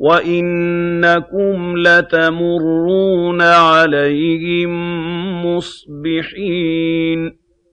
وَإِنَّكُمْ لَتَمُرُّونَ عَلَيْهِم مُّصْبِحِينَ